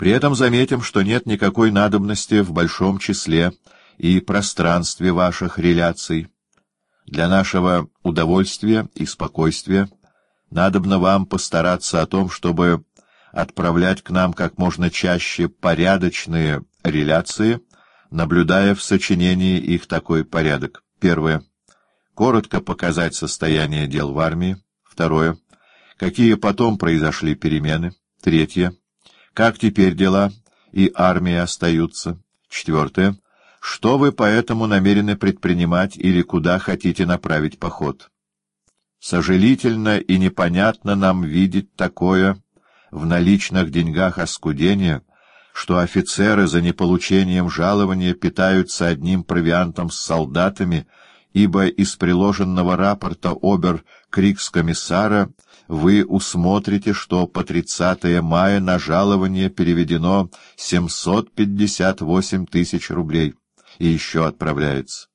При этом заметим, что нет никакой надобности в большом числе и пространстве ваших реляций. Для нашего удовольствия и спокойствия надобно вам постараться о том, чтобы отправлять к нам как можно чаще порядочные реляции, наблюдая в сочинении их такой порядок. Первое. Коротко показать состояние дел в армии. Второе. Какие потом произошли перемены. Третье. Как теперь дела и армия остаются. Четвертое. Что вы поэтому намерены предпринимать или куда хотите направить поход? Сожалительно и непонятно нам видеть такое в наличных деньгах оскудение, что офицеры за неполучением жалования питаются одним провиантом с солдатами, ибо из приложенного рапорта обер-крикс-комиссара вы усмотрите, что по 30 мая на жалование переведено 758 тысяч рублей и еще отправляется.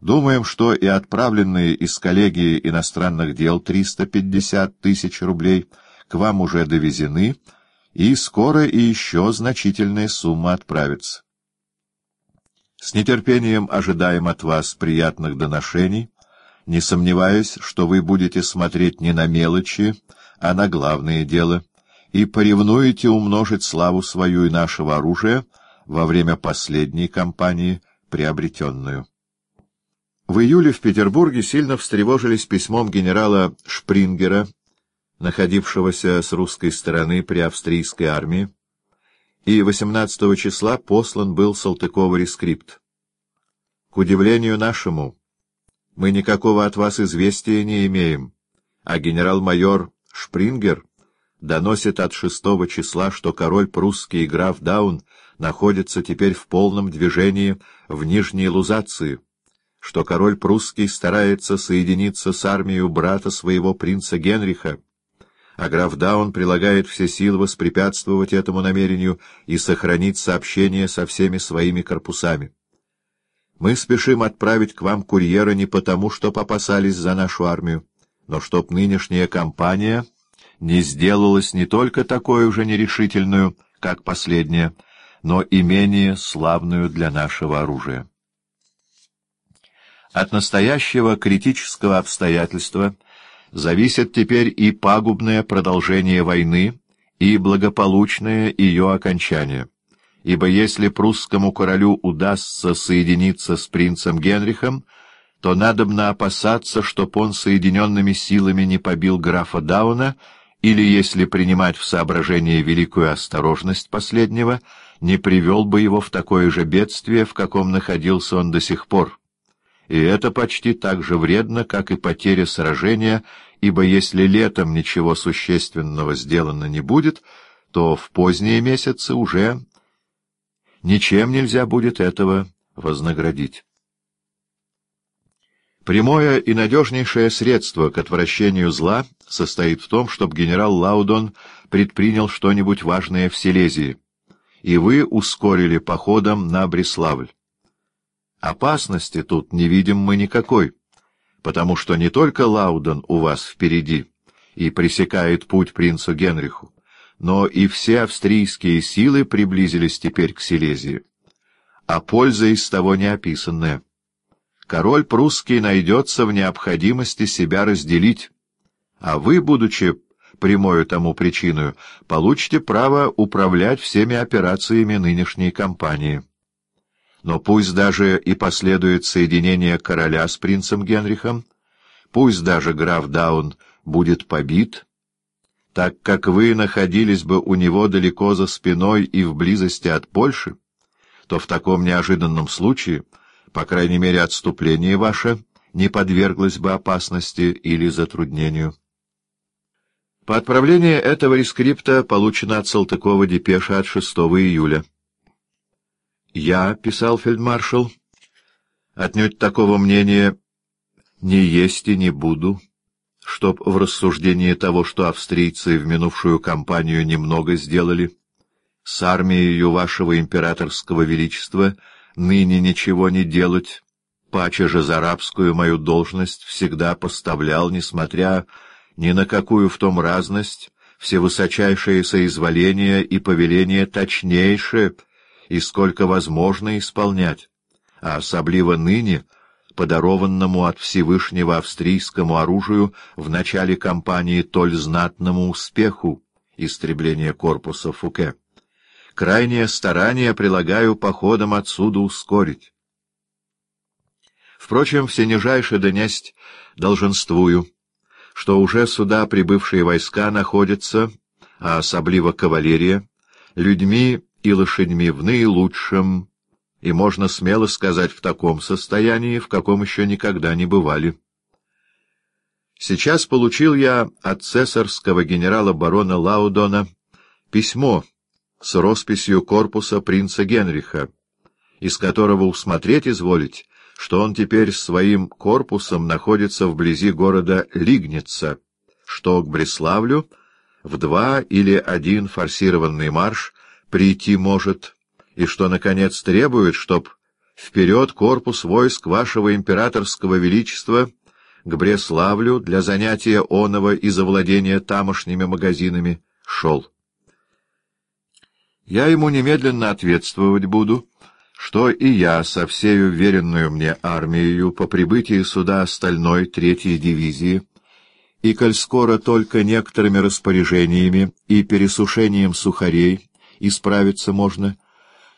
Думаем, что и отправленные из коллегии иностранных дел 350 тысяч рублей к вам уже довезены, и скоро и еще значительная сумма отправится. С нетерпением ожидаем от вас приятных доношений, не сомневаюсь, что вы будете смотреть не на мелочи, а на главное дело, и поревнуете умножить славу свою и нашего оружия во время последней кампании, приобретенную. В июле в Петербурге сильно встревожились письмом генерала Шпрингера, находившегося с русской стороны при австрийской армии, и 18 числа послан был Салтыкова рескрипт. К удивлению нашему, мы никакого от вас известия не имеем, а генерал-майор Шпрингер доносит от 6 числа, что король прусский граф Даун находится теперь в полном движении в Нижней Лузации, что король прусский старается соединиться с армией брата своего принца Генриха, а граф Даун прилагает все силы воспрепятствовать этому намерению и сохранить сообщение со всеми своими корпусами. Мы спешим отправить к вам курьера не потому, что опасались за нашу армию, но чтоб нынешняя кампания не сделалась не только такой уже нерешительную, как последняя, но и менее славную для нашего оружия. От настоящего критического обстоятельства зависит теперь и пагубное продолжение войны, и благополучное ее окончание. Ибо если прусскому королю удастся соединиться с принцем Генрихом, то надобно опасаться, чтоб он соединенными силами не побил графа Дауна, или, если принимать в соображение великую осторожность последнего, не привел бы его в такое же бедствие, в каком находился он до сих пор и это почти так же вредно, как и потеря сражения, ибо если летом ничего существенного сделано не будет, то в поздние месяцы уже ничем нельзя будет этого вознаградить. Прямое и надежнейшее средство к отвращению зла состоит в том, чтобы генерал Лаудон предпринял что-нибудь важное в Силезии, и вы ускорили походом на Бреславль. Опасности тут не видим мы никакой, потому что не только Лауден у вас впереди и пресекает путь принцу Генриху, но и все австрийские силы приблизились теперь к Силезии. А польза из того не описанная. Король прусский найдется в необходимости себя разделить, а вы, будучи прямою тому причиной, получите право управлять всеми операциями нынешней кампании. Но пусть даже и последует соединение короля с принцем Генрихом, пусть даже граф Даун будет побит, так как вы находились бы у него далеко за спиной и в близости от Польши, то в таком неожиданном случае, по крайней мере, отступление ваше не подверглось бы опасности или затруднению. По отправлении этого рескрипта получена от Салтыкова депеша от 6 июля. Я, — писал фельдмаршал, — отнюдь такого мнения не есть и не буду, чтоб в рассуждении того, что австрийцы в минувшую кампанию немного сделали, с армией вашего императорского величества ныне ничего не делать, паче же за рабскую мою должность всегда поставлял, несмотря ни на какую в том разность, всевысочайшие соизволения и повеления точнейше и сколько возможно исполнять, а особливо ныне, подарованному от Всевышнего австрийскому оружию в начале кампании толь знатному успеху истребления корпуса Фуке. Крайнее старание прилагаю походом отсюда ускорить. Впрочем, всенижайше донесть долженствую, что уже сюда прибывшие войска находятся, а особливо кавалерия, людьми и лошадьми в наилучшем, и можно смело сказать в таком состоянии, в каком еще никогда не бывали. Сейчас получил я от цесарского генерала-барона Лаудона письмо с росписью корпуса принца Генриха, из которого усмотреть изволить, что он теперь своим корпусом находится вблизи города Лигница, что к Бреславлю в два или один форсированный марш прийти может, и что, наконец, требует, чтоб вперед корпус войск вашего императорского величества к Бреславлю для занятия оного и завладения тамошними магазинами шел. Я ему немедленно ответствовать буду, что и я со всею веренную мне армией по прибытии сюда остальной третьей дивизии, и коль скоро только некоторыми распоряжениями и пересушением сухарей исправиться можно,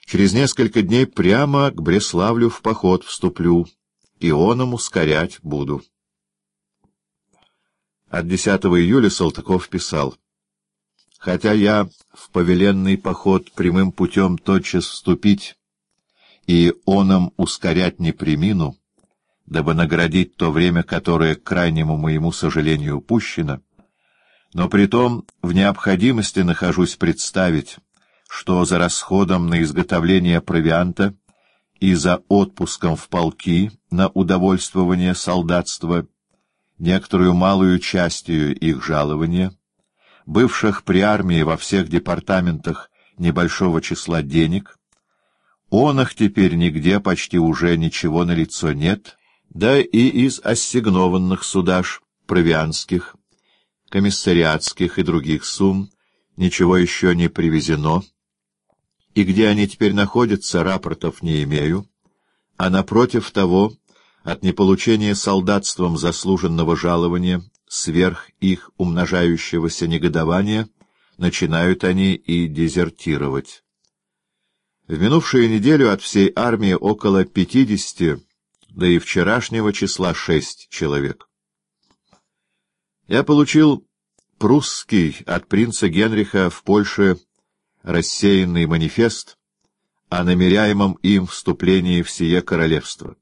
через несколько дней прямо к Бреславлю в поход вступлю, и оном ускорять буду. От 10 июля Салтыков писал. «Хотя я в повеленный поход прямым путем тотчас вступить и оном ускорять не примину, дабы наградить то время, которое к крайнему моему сожалению упущено, но притом в необходимости нахожусь представить, что за расходом на изготовление провианта и за отпуском в полки на удовольствование солдатства некоторую малую частью их жалования, бывших при армии во всех департаментах небольшого числа денег, он их теперь нигде почти уже ничего на лицо нет, да и из ассигнованных судаж, провианских, комиссариатских и других сумм ничего еще не привезено, и где они теперь находятся, рапортов не имею, а напротив того, от неполучения солдатством заслуженного жалования сверх их умножающегося негодования начинают они и дезертировать. В минувшую неделю от всей армии около пятидесяти, да и вчерашнего числа шесть человек. Я получил прусский от принца Генриха в Польше рассеянный манифест о намеряемом им вступлении в сие королевство.